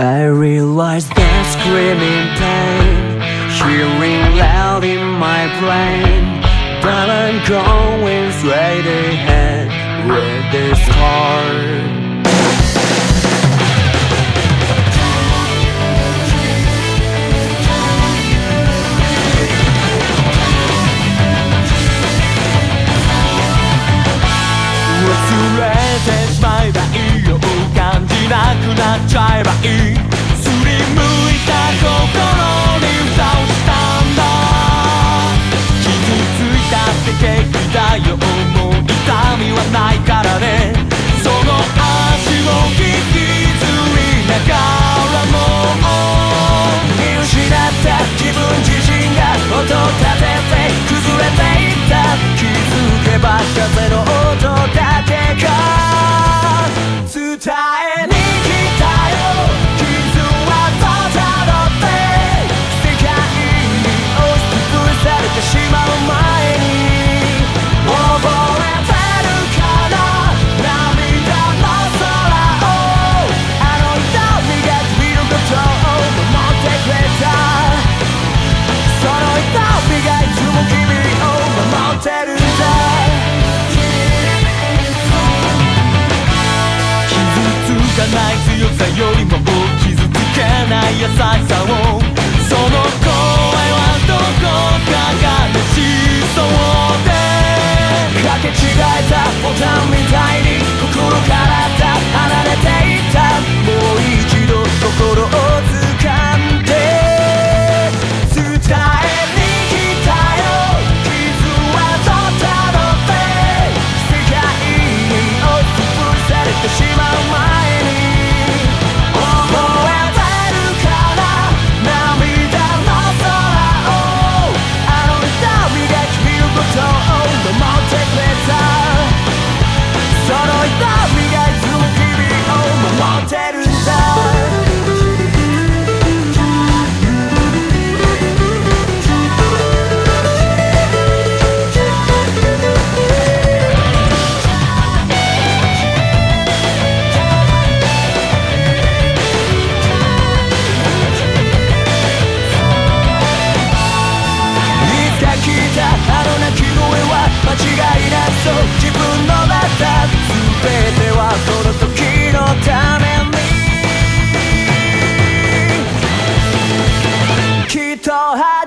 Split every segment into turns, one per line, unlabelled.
I realized that screaming pain Hearing loud in my brain. But I'm going straight ahead with this heart. Let's erase my back なくなっちゃえばいい。すりむいた心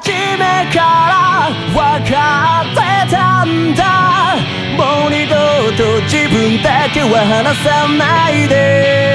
初めから分かってたんだ。もう二度と自分だけは離さないで。